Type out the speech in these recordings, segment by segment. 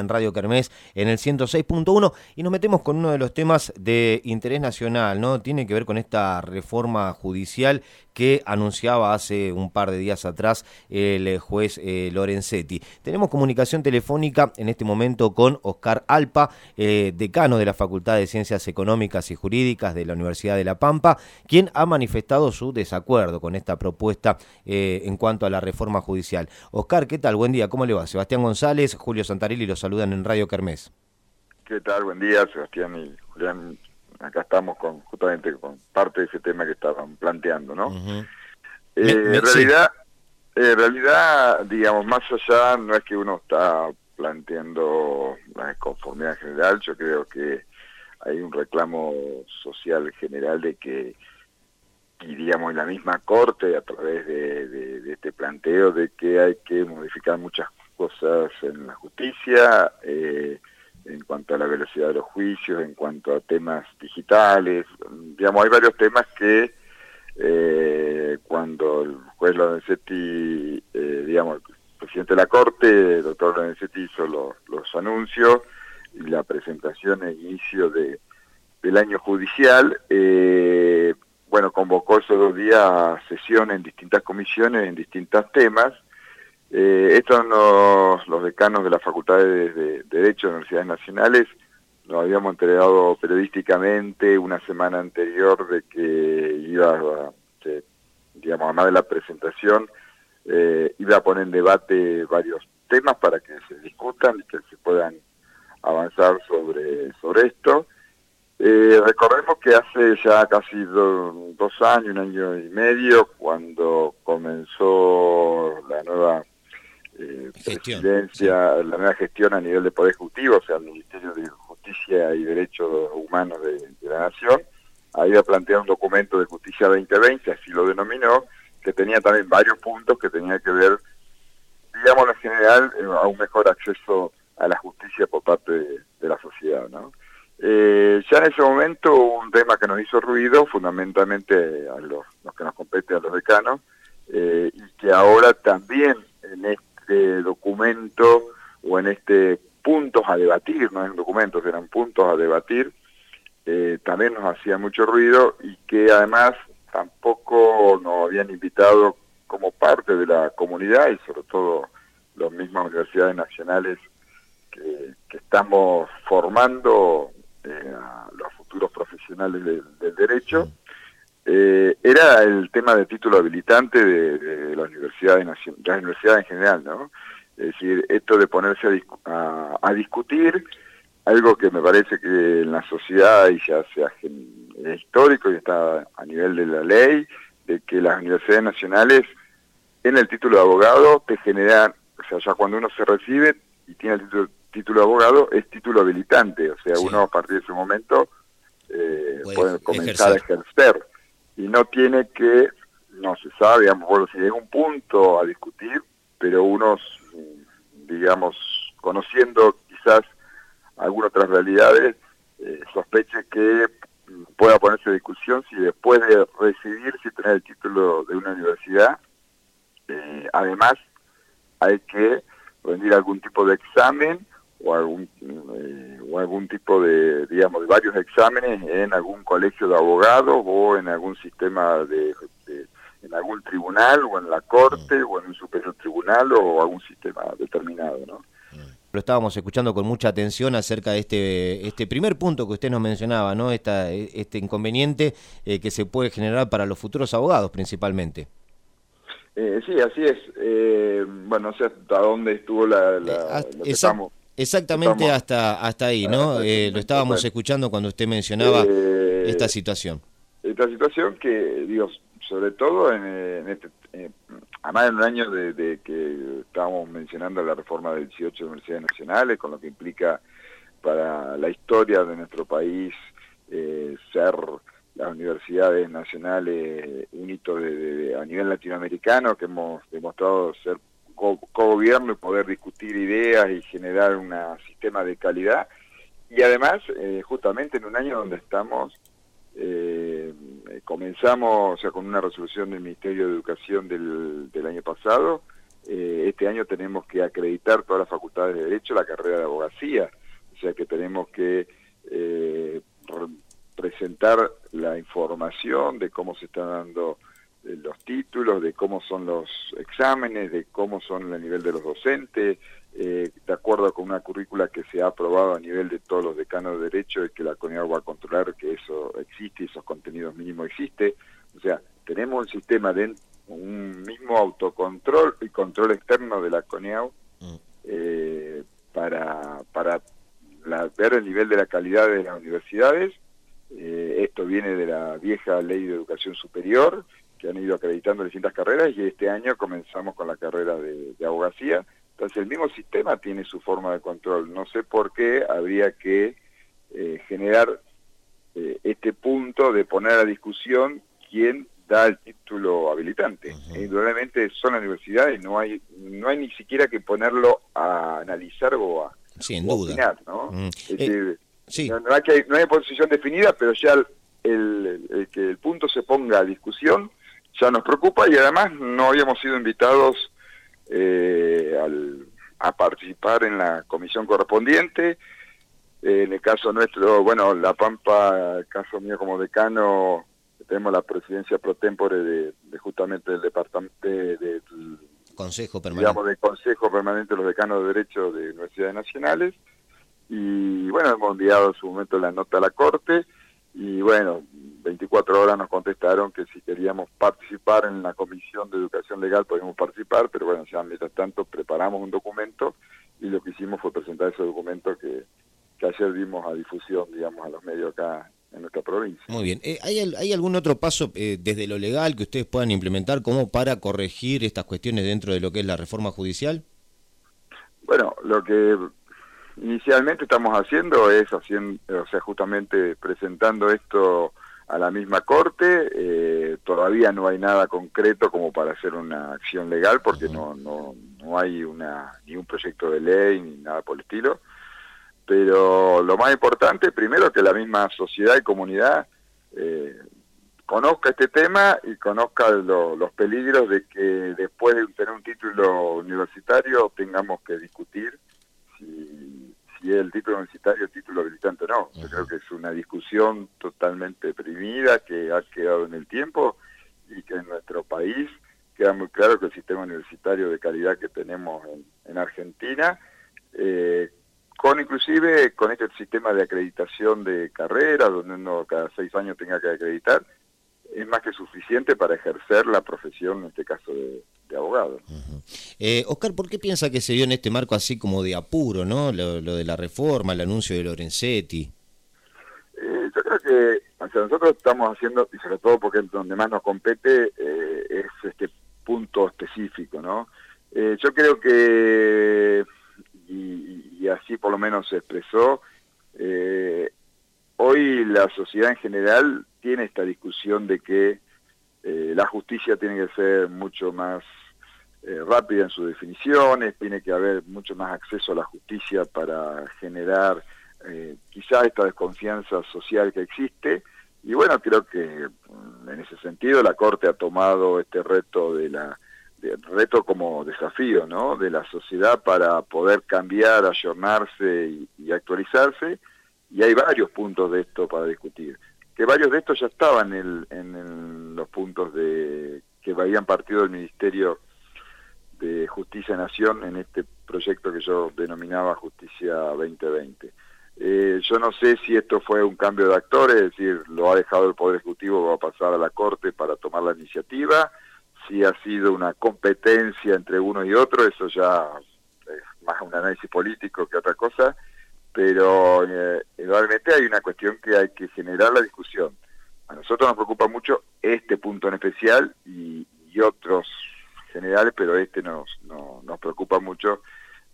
en Radio Kermés en el 106.1 y nos metemos con uno de los temas de interés nacional, ¿no? Tiene que ver con esta reforma judicial que anunciaba hace un par de días atrás el juez eh, Lorenzetti. Tenemos comunicación telefónica en este momento con Oscar Alpa, eh, decano de la Facultad de Ciencias Económicas y Jurídicas de la Universidad de La Pampa, quien ha manifestado su desacuerdo con esta propuesta eh, en cuanto a la reforma judicial. Oscar, ¿qué tal? Buen día, ¿cómo le va? Sebastián González, Julio Santarelli los saludan en Radio Kermés. ¿Qué tal? Buen día, Sebastián y Julián. Acá estamos con justamente con parte de ese tema que estaban planteando, ¿no? eh, en realidad, en realidad, digamos, más allá, no es que uno está planteando la conformidad general, yo creo que hay un reclamo social general de que, y digamos, en la misma corte, a través de, de este planteo de que hay que modificar muchas cosas en la justicia, eh, en cuanto a la velocidad de los juicios, en cuanto a temas digitales, digamos, hay varios temas que eh, cuando el juez Lorenzetti, eh, digamos, el presidente de la Corte, el doctor Lorenzetti hizo los, anuncios y la presentación e inicio de, del año judicial, eh, bueno, convocó esos dos días sesión en distintas comisiones, en distintos temas, eh, estos los decanos de las facultades de, Derecho de Universidades Nacionales nos habíamos entregado periodísticamente una semana anterior de que iba, digamos, además de la presentación, eh, iba a poner en debate varios temas para que se discutan y que se puedan avanzar sobre, sobre esto. Eh, recordemos que hace ya casi dos años, un año y medio, cuando comenzó la nueva eh, presidencia, la nueva gestión a nivel de Poder Ejecutivo, o sea, el Ministerio de Justicia y Derechos Humanos de, la Nación, había planteado un documento de Justicia 2020, así lo denominó, que tenía también varios puntos que tenía que ver, digamos en general, eh, a un mejor acceso a la justicia por parte de, la sociedad, ¿no? Eh, ya en ese momento un tema que nos hizo ruido, fundamentalmente a los, que nos compete a los decanos, y que ahora también en este este documento o en este puntos a debatir, no eran documentos, eran puntos a debatir, eh, también nos hacía mucho ruido y que además tampoco nos habían invitado como parte de la comunidad y sobre todo las mismas universidades nacionales que, estamos formando eh, a los futuros profesionales del derecho, eh, era el tema de título habilitante de, de la universidad, de la universidad en general, ¿no? Es decir, esto de ponerse a, discutir, algo que me parece que en la sociedad y ya sea es histórico y está a nivel de la ley, de que las universidades nacionales en el título de abogado te generan, o sea, ya cuando uno se recibe y tiene el título, de abogado, es título habilitante, o sea, uno a partir de ese momento eh, puede comenzar a ejercer y no tiene que, no se sabe, digamos, bueno, si llega un punto a discutir, pero unos, digamos, conociendo quizás algunas otras realidades, eh, sospeche que pueda ponerse a discusión si después de recibir, si tener el título de una universidad, eh, además hay que rendir algún tipo de examen o algún eh, o algún tipo de digamos de varios exámenes en algún colegio de abogados o en algún sistema de, en algún tribunal o en la corte o en un superior tribunal o algún sistema determinado no lo estábamos escuchando con mucha atención acerca de este este primer punto que usted nos mencionaba no Esta, este inconveniente eh, que se puede generar para los futuros abogados principalmente. Eh, sí, así es. Eh, bueno, no sé hasta dónde estuvo la... la Exactamente hasta hasta ahí, ¿no? Eh, lo estábamos escuchando cuando usted mencionaba eh, esta situación. Esta situación que, digo, sobre todo en, en este, eh, además en un año de, que estábamos mencionando la reforma de 18 universidades nacionales, con lo que implica para la historia de nuestro país ser las universidades nacionales un hito de, a nivel latinoamericano, que hemos demostrado ser co-gobierno y poder discutir ideas y generar un sistema de calidad. Y además, eh, justamente en un año donde estamos, eh, comenzamos, o sea, con una resolución del Ministerio de Educación del, del año pasado, eh, este año tenemos que acreditar todas las facultades de Derecho la carrera de abogacía, o sea que tenemos que eh, presentar la información de cómo se están dando eh, los títulos, de cómo son los exámenes, de cómo son el nivel de los docentes, de acuerdo con una currícula que se ha aprobado a nivel de todos los decanos de Derecho y que la CONIAR va a controlar que eso existe y esos contenidos mínimos existe. O sea, tenemos un sistema de un mismo autocontrol y control externo de la CONEAU mm. eh, para, para ver el nivel de la calidad de las universidades. Eh, esto viene de la vieja ley de educación superior, que han ido acreditando distintas carreras, y este año comenzamos con la carrera de, abogacía. Entonces el mismo sistema tiene su forma de control. No sé por qué habría que eh, generar este punto de poner a discusión quién da el título habilitante. Indudablemente son las universidades, no hay, no hay ni siquiera que ponerlo a analizar o a, Sin duda. ¿no? Eh, no, hay que, no hay posición definida, pero ya el, que el punto se ponga a discusión ya nos preocupa y además no habíamos sido invitados eh, a participar en la comisión correspondiente. en el caso nuestro, bueno, La Pampa, el caso mío como decano, tenemos la presidencia pro tempore de, justamente del departamento de, Consejo Permanente. Digamos, del Consejo Permanente de los Decanos de Derecho de Universidades Nacionales. Y bueno, hemos enviado en su momento la nota a la Corte y bueno, 24 horas nos contestaron que si queríamos participar en la Comisión de Educación Legal podíamos participar, pero bueno, ya mientras tanto preparamos un documento y lo que hicimos fue presentar ese documento que, que ayer dimos a difusión, digamos, a los medios acá en nuestra provincia. Muy bien. Eh, ¿hay, algún otro paso eh, desde lo legal que ustedes puedan implementar como para corregir estas cuestiones dentro de lo que es la reforma judicial? Bueno, lo que inicialmente estamos haciendo es haciendo, o sea, justamente presentando esto a la misma corte. Eh, todavía no hay nada concreto como para hacer una acción legal porque no, no, no hay una ni un proyecto de ley ni nada por el estilo pero lo más importante, primero, que la misma sociedad y comunidad eh, conozca este tema y conozca los peligros de que después de tener un título universitario tengamos que discutir si, el título universitario es título habilitante o no. Yo creo que es una discusión totalmente primida que ha quedado en el tiempo y que en nuestro país queda muy claro que el sistema universitario de calidad que tenemos en, en Argentina eh, con inclusive con este sistema de acreditación de carrera, donde uno cada seis años tenga que acreditar, es más que suficiente para ejercer la profesión, en este caso de, abogado. Eh, Oscar, ¿por qué piensa que se dio en este marco así como de apuro, no? Lo, de la reforma, el anuncio de Lorenzetti. Eh, yo creo que nosotros estamos haciendo, y sobre todo porque donde más nos compete, eh, es este punto específico, ¿no? yo creo que y, así por lo menos se expresó. Eh, hoy la sociedad en general tiene esta discusión de que eh, la justicia tiene que ser mucho más eh, rápida en sus definiciones, tiene que haber mucho más acceso a la justicia para generar quizás esta desconfianza social que existe. Y bueno, creo que mm, en ese sentido la Corte ha tomado este reto de la reto como desafío ¿no? de la sociedad para poder cambiar, ayornarse y, actualizarse, y hay varios puntos de esto para discutir, varios de estos ya estaban en, en, los puntos de que habían partido del Ministerio de Justicia Nación en este proyecto que yo denominaba Justicia 2020. Eh, yo no sé si esto fue un cambio de actores, es decir, lo ha dejado el Poder Ejecutivo, va a pasar a la Corte para tomar la iniciativa, si ha sido una competencia entre uno y otro, eso ya es más un análisis político que otra cosa, pero eh, realmente hay una cuestión que hay que generar la discusión. A nosotros nos preocupa mucho este punto en especial y, otros generales, pero este nos, nos preocupa mucho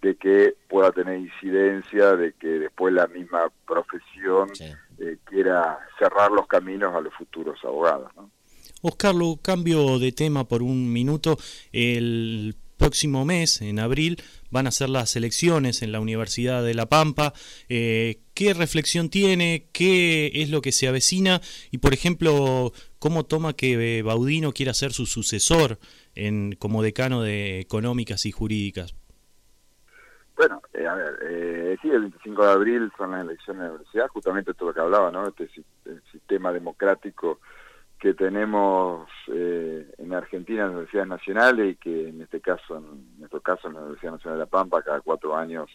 de que pueda tener incidencia, de que después la misma profesión eh, quiera cerrar los caminos a los futuros abogados. ¿no? Oscar, lo cambio de tema por un minuto. El próximo mes, en abril, van a ser las elecciones en la Universidad de La Pampa. Eh, ¿qué reflexión tiene? ¿Qué es lo que se avecina? Y, por ejemplo, ¿cómo toma que Baudino quiera ser su sucesor en, como decano de económicas y jurídicas? Bueno, eh, a ver, eh, sí, el 25 de abril son las elecciones de la universidad, justamente todo lo que hablaba, ¿no? Este sistema democrático que tenemos eh, en Argentina en las universidades nacionales y que en este caso, en nuestro caso en la Universidad Nacional de La Pampa, cada cuatro años,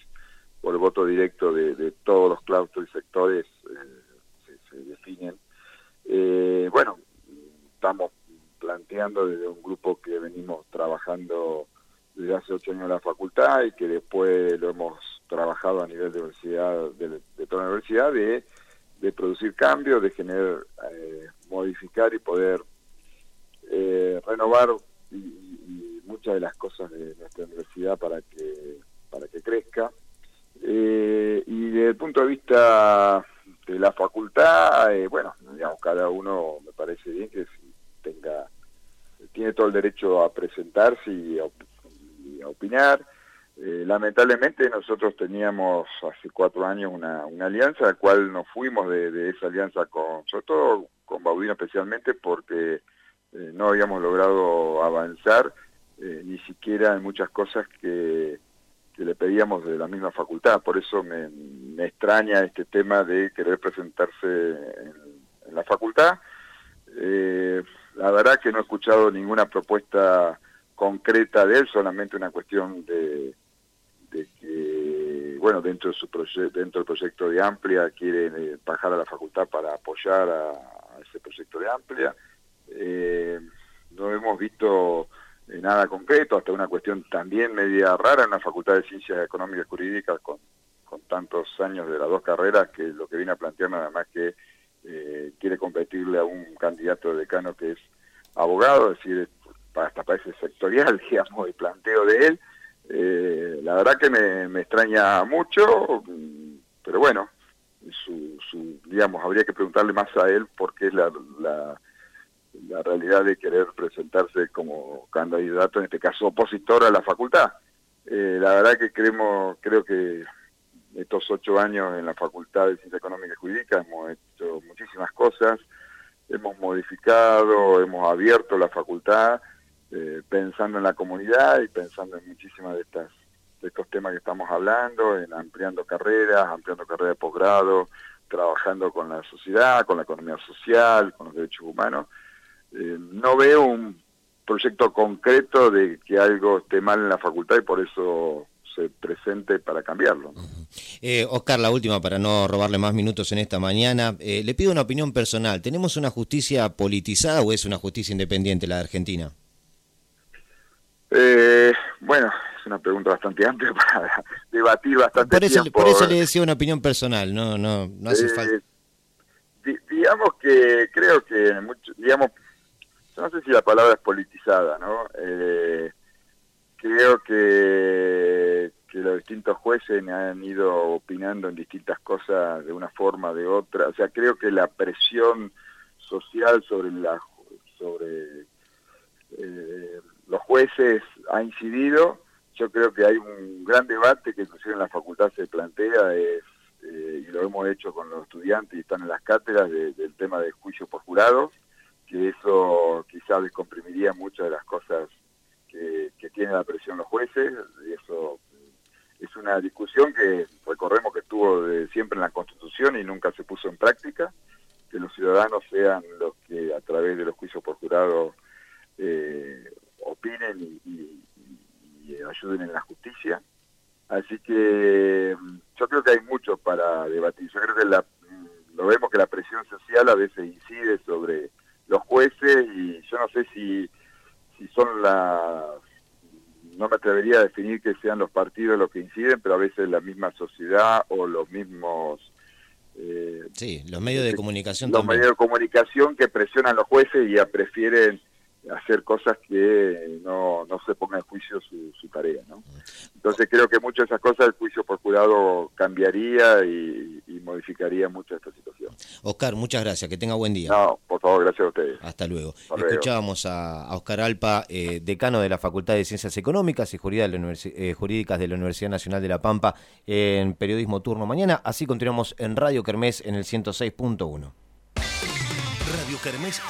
por voto directo de, todos los claustros y sectores, se, se, definen. bueno, estamos planteando desde un grupo que venimos trabajando desde hace ocho años en la facultad y que después lo hemos trabajado a nivel de universidad, de, toda la universidad, de, producir cambios, de generar, eh, modificar y poder eh, renovar muchas de las cosas de nuestra universidad para que, para que crezca. Eh, y desde el punto de vista de la facultad, bueno, digamos, cada uno me parece bien que tenga tiene todo el derecho a presentarse y a opinar. Eh, lamentablemente nosotros teníamos hace cuatro años una, alianza, al cual nos fuimos de, esa alianza, con, sobre todo con Baudino especialmente, porque eh, no habíamos logrado avanzar eh, ni siquiera en muchas cosas que, le pedíamos de la misma facultad. Por eso me, extraña este tema de querer presentarse en, la facultad. la verdad que no he escuchado ninguna propuesta concreta de él, solamente una cuestión de, que, bueno, dentro, de su dentro del proyecto de Amplia quiere eh, bajar a la facultad para apoyar a, ese proyecto de Amplia. Eh, no hemos visto eh, nada concreto, hasta una cuestión también media rara en la Facultad de Ciencias Económicas y Jurídicas con, con tantos años de las dos carreras, que lo que viene a plantear nada más que quiere competirle a un candidato de decano que es abogado, es decir, hasta parece sectorial, digamos, el planteo de él. Eh, la verdad que me, extraña mucho, pero bueno, su, su, digamos, habría que preguntarle más a él porque es la, la, realidad de querer presentarse como candidato, en este caso opositor a la facultad. Eh, la verdad que creemos, creo que estos ocho años en la Facultad de Ciencias Económicas y Jurídicas hemos hecho muchísimas cosas, hemos modificado, hemos abierto la facultad, eh, pensando en la comunidad y pensando en muchísimas de estas de estos temas que estamos hablando, en ampliando carreras, ampliando carreras de posgrado, trabajando con la sociedad, con la economía social, con los derechos humanos. Eh, no veo un proyecto concreto de que algo esté mal en la facultad y por eso se presente para cambiarlo. Eh, Oscar, la última para no robarle más minutos en esta mañana. le pido una opinión personal. ¿Tenemos una justicia politizada o es una justicia independiente la de Argentina? Eh, bueno, es una pregunta bastante amplia para debatir bastante por eso, tiempo. Por eso le decía una opinión personal, no, no, no hace falta. Eh, digamos que creo que, mucho, digamos, no sé si la palabra es politizada, ¿no? Eh, creo que, que los distintos jueces han ido opinando en distintas cosas de una forma o de otra. O sea, creo que la presión social sobre la sobre eh, los jueces ha incidido. Yo creo que hay un gran debate que inclusive en la facultad se plantea, es, eh, y lo hemos hecho con los estudiantes y están en las cátedras, del tema del juicio por jurado, que eso quizás descomprimiría muchas de las cosas que, que tiene la presión los jueces, y eso es una discusión que recorremos que estuvo de siempre en la Constitución y nunca se puso en práctica, que los ciudadanos sean los que a través de los juicios por jurado eh, opinen y, ayuden en la justicia. Así que mm, yo creo que hay mucho para debatir. Yo creo que la, mm, lo vemos que la presión social a veces incide sobre los jueces y yo no sé si, si son las... No me atrevería a definir que sean los partidos los que inciden, pero a veces la misma sociedad o los mismos... Eh, sí, los medios de comunicación Los medios de comunicación que presionan a los jueces y ya prefieren hacer cosas que no, no se ponga en juicio su, tarea. ¿no? Entonces creo que muchas de esas cosas el juicio por jurado cambiaría y, modificaría mucho esta situación. Oscar, muchas gracias, que tenga buen día. No, por favor, gracias a ustedes. Hasta luego. Escuchábamos a, Oscar Alpa, eh, decano de la Facultad de Ciencias Económicas y Jurídicas de, la eh, Jurídicas de la Universidad Nacional de La Pampa en Periodismo Turno Mañana. Así continuamos en Radio Kermés en el 106.1. Radio Kermés